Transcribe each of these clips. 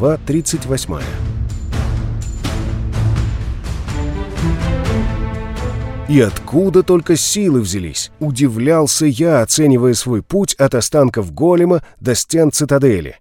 Глава 38 И откуда только силы взялись? Удивлялся я, оценивая свой путь от останков голема до стен цитадели.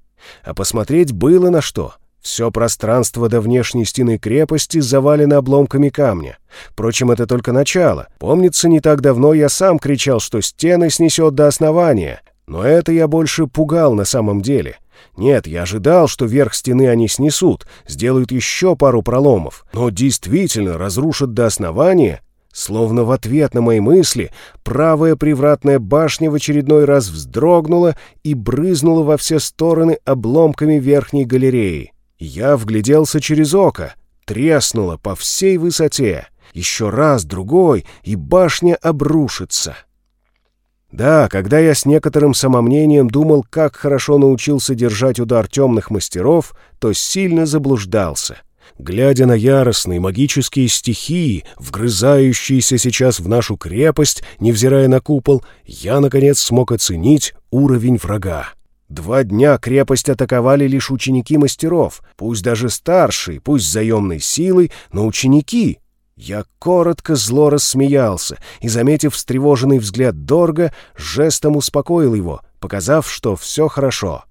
А посмотреть было на что. Все пространство до внешней стены крепости завалено обломками камня. Впрочем, это только начало. Помнится, не так давно я сам кричал, что стены снесет до основания. Но это я больше пугал на самом деле. Нет, я ожидал, что верх стены они снесут, сделают еще пару проломов. Но действительно разрушат до основания Словно в ответ на мои мысли, правая привратная башня в очередной раз вздрогнула и брызнула во все стороны обломками верхней галереи. Я вгляделся через око, треснула по всей высоте. Еще раз, другой, и башня обрушится. Да, когда я с некоторым самомнением думал, как хорошо научился держать удар темных мастеров, то сильно заблуждался — Глядя на яростные магические стихии, вгрызающиеся сейчас в нашу крепость, невзирая на купол, я, наконец, смог оценить уровень врага. Два дня крепость атаковали лишь ученики мастеров, пусть даже старшие, пусть заемной силой, но ученики. Я коротко зло рассмеялся и, заметив встревоженный взгляд Дорга, жестом успокоил его, показав, что все хорошо.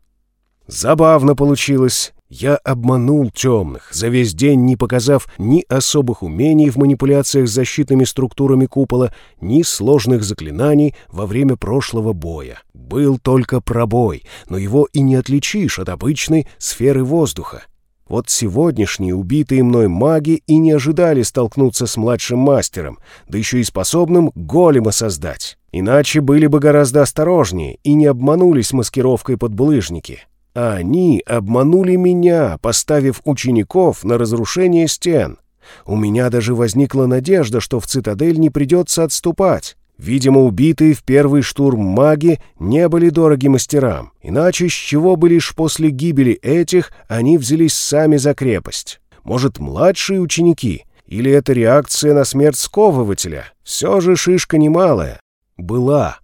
Забавно получилось. Я обманул темных, за весь день не показав ни особых умений в манипуляциях с защитными структурами купола, ни сложных заклинаний во время прошлого боя. Был только пробой, но его и не отличишь от обычной сферы воздуха. Вот сегодняшние убитые мной маги и не ожидали столкнуться с младшим мастером, да еще и способным голема создать. Иначе были бы гораздо осторожнее и не обманулись маскировкой под булыжники а они обманули меня, поставив учеников на разрушение стен. У меня даже возникла надежда, что в цитадель не придется отступать. Видимо, убитые в первый штурм маги не были дороги мастерам, иначе с чего бы лишь после гибели этих они взялись сами за крепость? Может, младшие ученики? Или это реакция на смерть сковывателя? Все же шишка немалая. Была.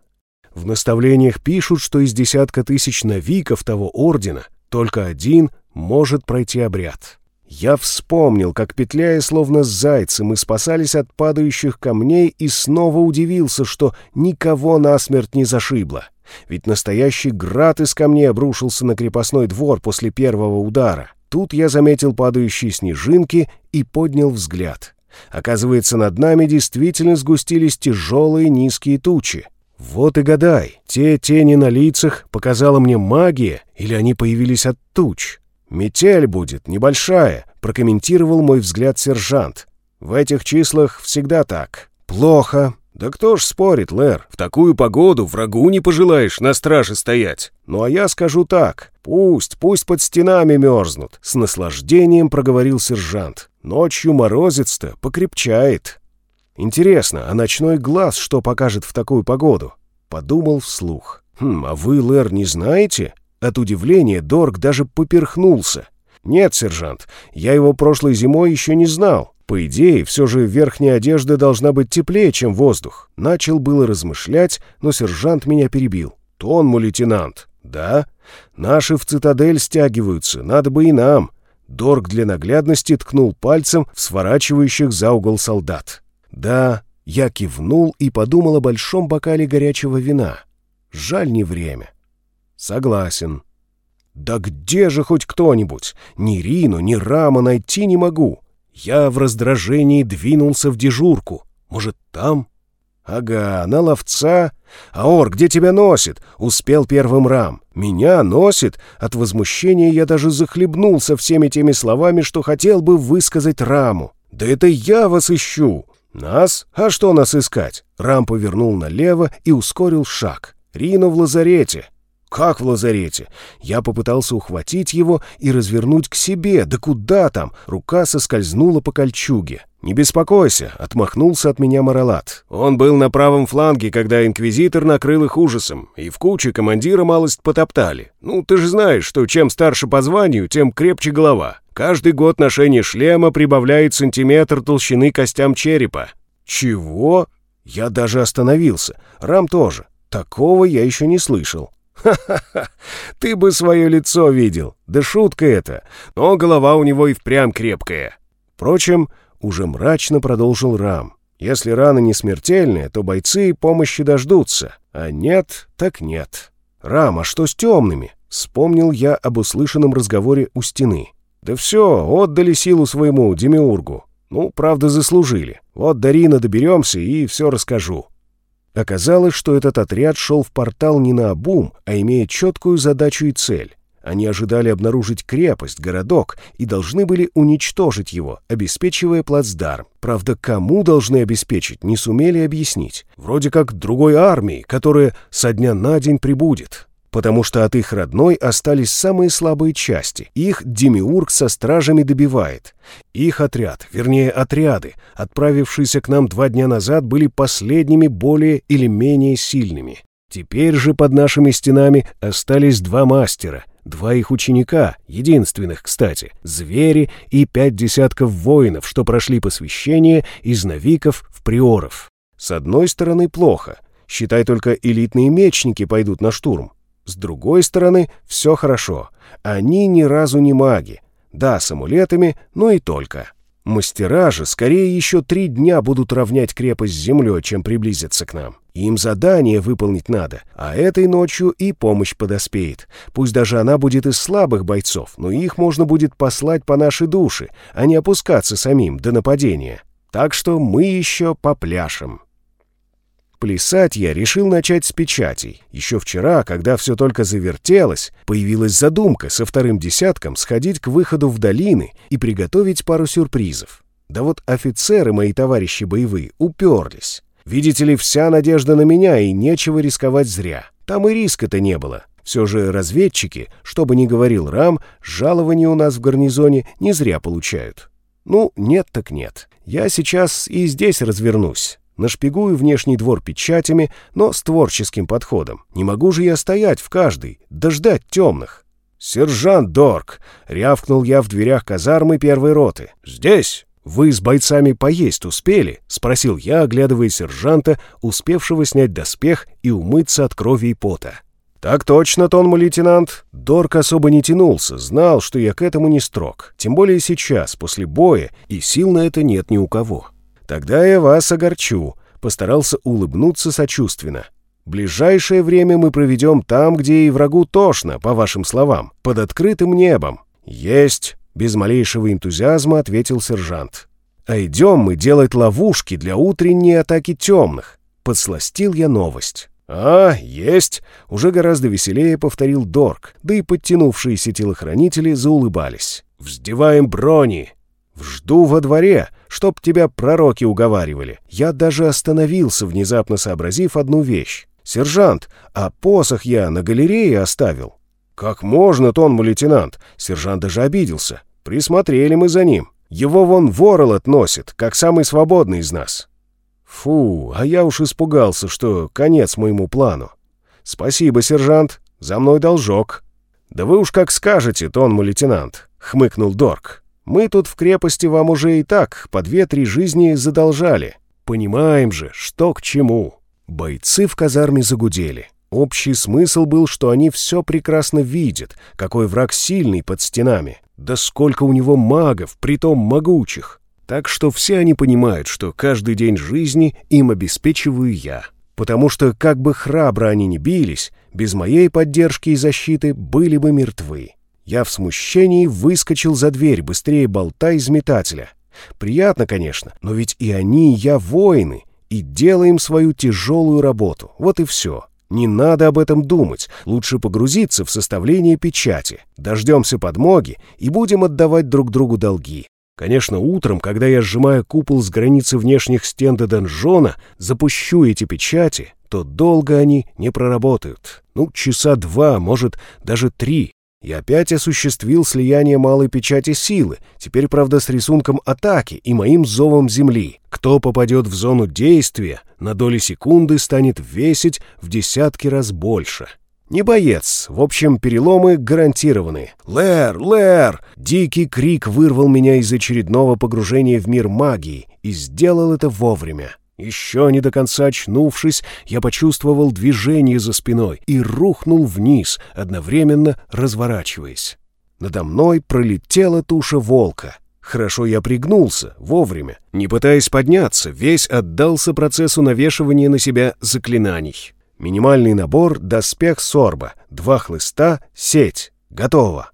В наставлениях пишут, что из десятка тысяч навиков того ордена только один может пройти обряд. Я вспомнил, как, петляя словно зайцы, мы спасались от падающих камней и снова удивился, что никого насмерть не зашибло. Ведь настоящий град из камней обрушился на крепостной двор после первого удара. Тут я заметил падающие снежинки и поднял взгляд. Оказывается, над нами действительно сгустились тяжелые низкие тучи. Вот и гадай, те тени на лицах показала мне магия или они появились от туч? «Метель будет, небольшая», — прокомментировал мой взгляд сержант. «В этих числах всегда так». «Плохо». «Да кто ж спорит, Лэр, в такую погоду врагу не пожелаешь на страже стоять». «Ну а я скажу так. Пусть, пусть под стенами мерзнут», — с наслаждением проговорил сержант. «Ночью морозец-то покрепчает». Интересно, а ночной глаз что покажет в такую погоду? Подумал вслух. Хм, а вы, Лэр, не знаете? От удивления Дорг даже поперхнулся. Нет, сержант, я его прошлой зимой еще не знал. По идее, все же верхняя одежда должна быть теплее, чем воздух. Начал было размышлять, но сержант меня перебил. Тон, мой лейтенант. Да? Наши в цитадель стягиваются, надо бы и нам. Дорг для наглядности ткнул пальцем в сворачивающих за угол солдат. Да, я кивнул и подумал о большом бокале горячего вина. Жаль не время. Согласен. Да где же хоть кто-нибудь? Ни Рину, ни Рама найти не могу. Я в раздражении двинулся в дежурку. Может, там? Ага, на ловца. Аор, где тебя носит? Успел первым Рам. Меня носит? От возмущения я даже захлебнулся всеми теми словами, что хотел бы высказать Раму. Да это я вас ищу. «Нас? А что нас искать?» Рам повернул налево и ускорил шаг. «Рину в лазарете». «Как в лазарете?» Я попытался ухватить его и развернуть к себе. Да куда там? Рука соскользнула по кольчуге. «Не беспокойся», — отмахнулся от меня Маралат. «Он был на правом фланге, когда инквизитор накрыл их ужасом, и в куче командира малость потоптали. Ну, ты же знаешь, что чем старше по званию, тем крепче голова. Каждый год ношение шлема прибавляет сантиметр толщины костям черепа». «Чего?» Я даже остановился. Рам тоже. Такого я еще не слышал. Ха-ха-ха! Ты бы свое лицо видел! Да шутка это! Но голова у него и впрямь крепкая!» Впрочем, уже мрачно продолжил Рам. «Если раны не смертельные, то бойцы помощи дождутся, а нет, так нет. Рам, а что с темными?» Вспомнил я об услышанном разговоре у стены. «Да все, отдали силу своему демиургу. Ну, правда, заслужили. Вот до Рина доберемся и все расскажу». Оказалось, что этот отряд шел в портал не на обум, а имея четкую задачу и цель. Они ожидали обнаружить крепость, городок и должны были уничтожить его, обеспечивая плацдарм. Правда, кому должны обеспечить, не сумели объяснить. Вроде как другой армии, которая со дня на день прибудет потому что от их родной остались самые слабые части. Их Демиург со стражами добивает. Их отряд, вернее отряды, отправившиеся к нам два дня назад, были последними более или менее сильными. Теперь же под нашими стенами остались два мастера, два их ученика, единственных, кстати, звери и пять десятков воинов, что прошли посвящение из навиков в приоров. С одной стороны, плохо. Считай, только элитные мечники пойдут на штурм. С другой стороны, все хорошо. Они ни разу не маги. Да, с амулетами, но и только. Мастера же скорее еще три дня будут равнять крепость с землей, чем приблизиться к нам. Им задание выполнить надо, а этой ночью и помощь подоспеет. Пусть даже она будет из слабых бойцов, но их можно будет послать по нашей душе, а не опускаться самим до нападения. Так что мы еще попляшем. Плясать я решил начать с печатей. Еще вчера, когда все только завертелось, появилась задумка со вторым десятком сходить к выходу в долины и приготовить пару сюрпризов. Да вот офицеры мои товарищи боевые уперлись. Видите ли, вся надежда на меня, и нечего рисковать зря. Там и риска-то не было. Все же разведчики, что бы ни говорил Рам, жалования у нас в гарнизоне не зря получают. Ну, нет так нет. Я сейчас и здесь развернусь. Нашпигую внешний двор печатями, но с творческим подходом. Не могу же я стоять в каждой, дождать темных. «Сержант Дорк!» — рявкнул я в дверях казармы первой роты. «Здесь!» «Вы с бойцами поесть успели?» — спросил я, оглядывая сержанта, успевшего снять доспех и умыться от крови и пота. «Так точно, тонму лейтенант!» Дорк особо не тянулся, знал, что я к этому не строг. Тем более сейчас, после боя, и сил на это нет ни у кого. Тогда я вас огорчу», — постарался улыбнуться сочувственно. «Ближайшее время мы проведем там, где и врагу тошно, по вашим словам, под открытым небом». «Есть», — без малейшего энтузиазма ответил сержант. «А идем мы делать ловушки для утренней атаки темных», — подсластил я новость. «А, есть!» — уже гораздо веселее повторил Дорк, да и подтянувшиеся телохранители заулыбались. «Вздеваем брони!» «Жду во дворе, чтоб тебя пророки уговаривали. Я даже остановился, внезапно сообразив одну вещь. «Сержант, а посох я на галерее оставил». «Как можно, тонму лейтенант?» Сержант даже обиделся. «Присмотрели мы за ним. Его вон воролот носит, как самый свободный из нас». «Фу, а я уж испугался, что конец моему плану». «Спасибо, сержант, за мной должок». «Да вы уж как скажете, тонму лейтенант», — хмыкнул Дорк. Мы тут в крепости вам уже и так по две-три жизни задолжали. Понимаем же, что к чему. Бойцы в казарме загудели. Общий смысл был, что они все прекрасно видят, какой враг сильный под стенами. Да сколько у него магов, притом могучих. Так что все они понимают, что каждый день жизни им обеспечиваю я. Потому что, как бы храбро они ни бились, без моей поддержки и защиты были бы мертвы. Я в смущении выскочил за дверь, быстрее болта из метателя. Приятно, конечно, но ведь и они, и я воины, и делаем свою тяжелую работу. Вот и все. Не надо об этом думать, лучше погрузиться в составление печати. Дождемся подмоги и будем отдавать друг другу долги. Конечно, утром, когда я сжимаю купол с границы внешних стен до донжона, запущу эти печати, то долго они не проработают. Ну, часа два, может, даже три. И опять осуществил слияние малой печати силы, теперь, правда, с рисунком атаки и моим зовом земли. Кто попадет в зону действия, на доли секунды станет весить в десятки раз больше. Не боец, в общем, переломы гарантированы. «Лэр! Лэр!» Дикий крик вырвал меня из очередного погружения в мир магии и сделал это вовремя. Еще не до конца очнувшись, я почувствовал движение за спиной и рухнул вниз, одновременно разворачиваясь. Надо мной пролетела туша волка. Хорошо я пригнулся, вовремя. Не пытаясь подняться, весь отдался процессу навешивания на себя заклинаний. Минимальный набор — доспех сорба, два хлыста, сеть. Готово.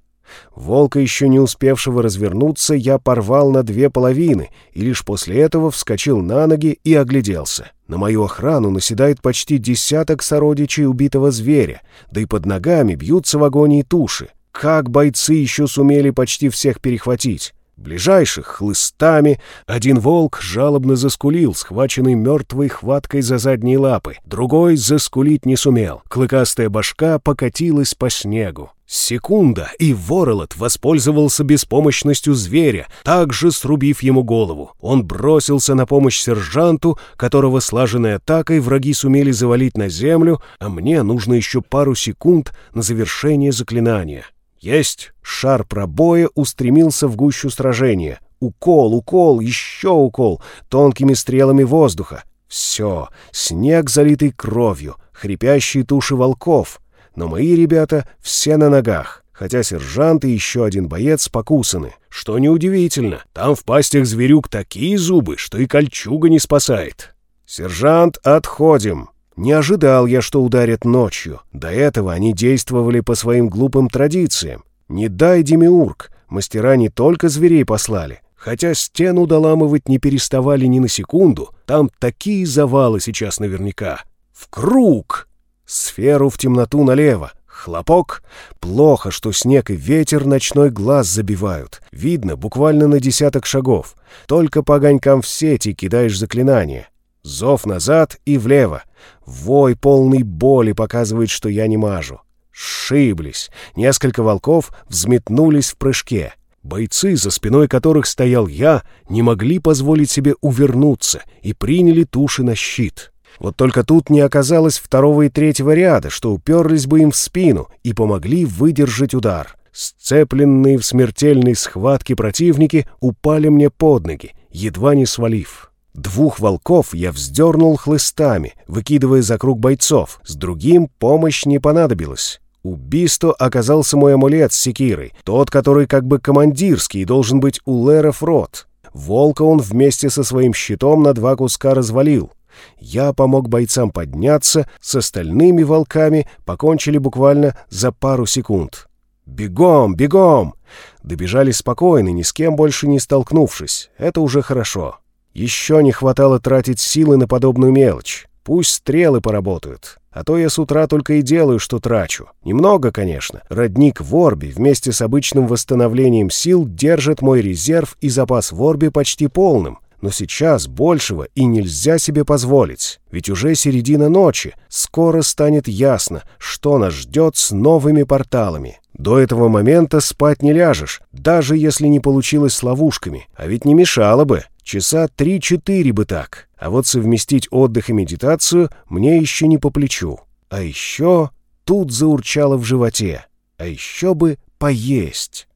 Волка, еще не успевшего развернуться, я порвал на две половины и лишь после этого вскочил на ноги и огляделся. На мою охрану наседает почти десяток сородичей убитого зверя, да и под ногами бьются в агонии туши. Как бойцы еще сумели почти всех перехватить? Ближайших хлыстами один волк жалобно заскулил, схваченный мертвой хваткой за задние лапы. Другой заскулить не сумел. Клыкастая башка покатилась по снегу. Секунда, и Воролот воспользовался беспомощностью зверя, также срубив ему голову. Он бросился на помощь сержанту, которого слаженной атакой враги сумели завалить на землю, а мне нужно еще пару секунд на завершение заклинания. Есть! Шар пробоя устремился в гущу сражения. Укол, укол, еще укол, тонкими стрелами воздуха. Все, снег, залитый кровью, хрипящие туши волков. Но мои ребята все на ногах, хотя сержант и еще один боец покусаны. Что неудивительно, там в пастях зверюк такие зубы, что и кольчуга не спасает. «Сержант, отходим!» Не ожидал я, что ударят ночью. До этого они действовали по своим глупым традициям. Не дай, Демиург, мастера не только зверей послали. Хотя стену доламывать не переставали ни на секунду, там такие завалы сейчас наверняка. В круг! Сферу в темноту налево. Хлопок. Плохо, что снег и ветер ночной глаз забивают. Видно буквально на десяток шагов. Только по огонькам в сети кидаешь заклинание. Зов назад и влево. Вой полный боли показывает, что я не мажу. Шиблись. Несколько волков взметнулись в прыжке. Бойцы, за спиной которых стоял я, не могли позволить себе увернуться и приняли туши на щит. Вот только тут не оказалось второго и третьего ряда, что уперлись бы им в спину и помогли выдержать удар. Сцепленные в смертельной схватке противники упали мне под ноги, едва не свалив. Двух волков я вздернул хлыстами, выкидывая за круг бойцов. С другим помощь не понадобилась. Убийство оказался мой амулет с секирой, тот, который как бы командирский должен быть у Леров рот. Волка он вместе со своим щитом на два куска развалил. Я помог бойцам подняться, с остальными волками покончили буквально за пару секунд. «Бегом, бегом!» Добежали спокойно, ни с кем больше не столкнувшись. Это уже хорошо. Еще не хватало тратить силы на подобную мелочь. Пусть стрелы поработают. А то я с утра только и делаю, что трачу. Немного, конечно. Родник Ворби вместе с обычным восстановлением сил держит мой резерв и запас Ворби почти полным. Но сейчас большего и нельзя себе позволить. Ведь уже середина ночи. Скоро станет ясно, что нас ждет с новыми порталами. До этого момента спать не ляжешь, даже если не получилось с ловушками. А ведь не мешало бы. Часа три-четыре бы так. А вот совместить отдых и медитацию мне еще не по плечу. А еще тут заурчало в животе. А еще бы поесть.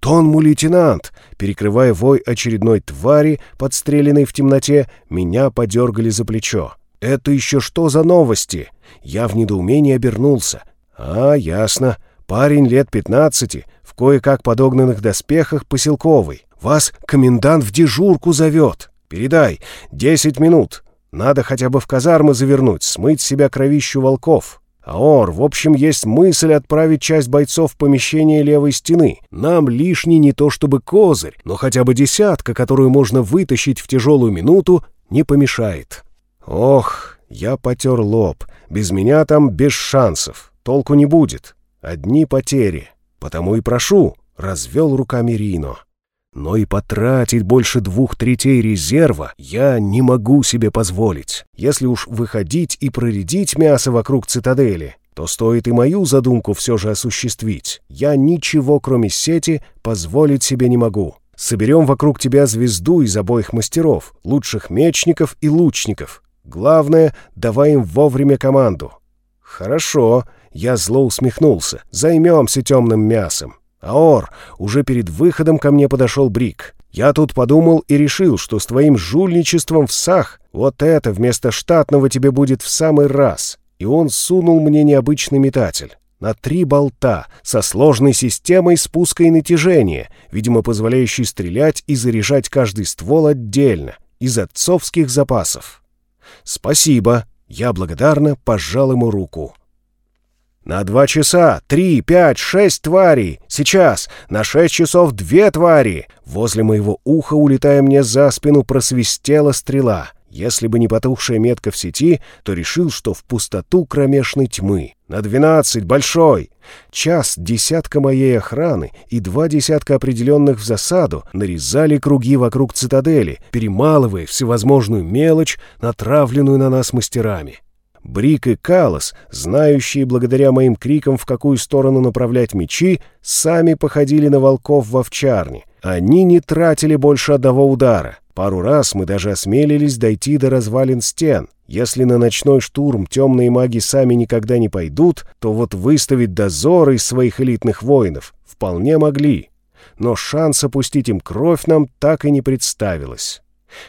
«Тонму, лейтенант!» Перекрывая вой очередной твари, подстреленной в темноте, меня подергали за плечо. «Это еще что за новости?» Я в недоумении обернулся. «А, ясно. Парень лет пятнадцати, в кое-как подогнанных доспехах поселковый. Вас комендант в дежурку зовет. Передай, десять минут. Надо хотя бы в казармы завернуть, смыть себя кровищу волков. Аор, в общем, есть мысль отправить часть бойцов в помещение левой стены. Нам лишний не то чтобы козырь, но хотя бы десятка, которую можно вытащить в тяжелую минуту, не помешает. Ох, я потер лоб. Без меня там без шансов. Толку не будет. Одни потери. Потому и прошу, развел руками Рино. Но и потратить больше двух третей резерва я не могу себе позволить. Если уж выходить и проредить мясо вокруг цитадели, то стоит и мою задумку все же осуществить. Я ничего, кроме сети, позволить себе не могу. Соберем вокруг тебя звезду из обоих мастеров, лучших мечников и лучников. Главное, давай им вовремя команду. Хорошо, я зло усмехнулся. Займемся темным мясом. «Аор!» Уже перед выходом ко мне подошел Брик. Я тут подумал и решил, что с твоим жульничеством в сах вот это вместо штатного тебе будет в самый раз. И он сунул мне необычный метатель. На три болта, со сложной системой спуска и натяжения, видимо, позволяющей стрелять и заряжать каждый ствол отдельно, из отцовских запасов. «Спасибо!» Я благодарно пожал ему руку. «На два часа! Три, пять, шесть тварей! Сейчас! На шесть часов две твари!» Возле моего уха, улетая мне за спину, просвистела стрела. Если бы не потухшая метка в сети, то решил, что в пустоту кромешной тьмы. На двенадцать, большой! Час десятка моей охраны и два десятка определенных в засаду нарезали круги вокруг цитадели, перемалывая всевозможную мелочь, натравленную на нас мастерами. Брик и Калос, знающие благодаря моим крикам, в какую сторону направлять мечи, сами походили на волков в овчарне. Они не тратили больше одного удара. Пару раз мы даже осмелились дойти до развалин стен. Если на ночной штурм темные маги сами никогда не пойдут, то вот выставить дозор из своих элитных воинов вполне могли. Но шанс опустить им кровь нам так и не представилось.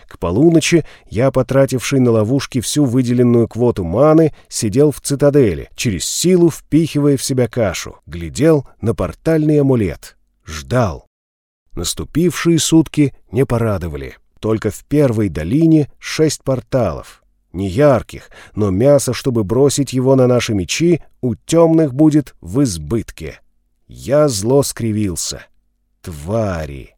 К полуночи я, потративший на ловушки всю выделенную квоту маны, сидел в цитадели, через силу впихивая в себя кашу, глядел на портальный амулет, ждал. Наступившие сутки не порадовали. Только в первой долине шесть порталов. Не ярких, но мясо, чтобы бросить его на наши мечи, у темных будет в избытке. Я зло скривился. Твари!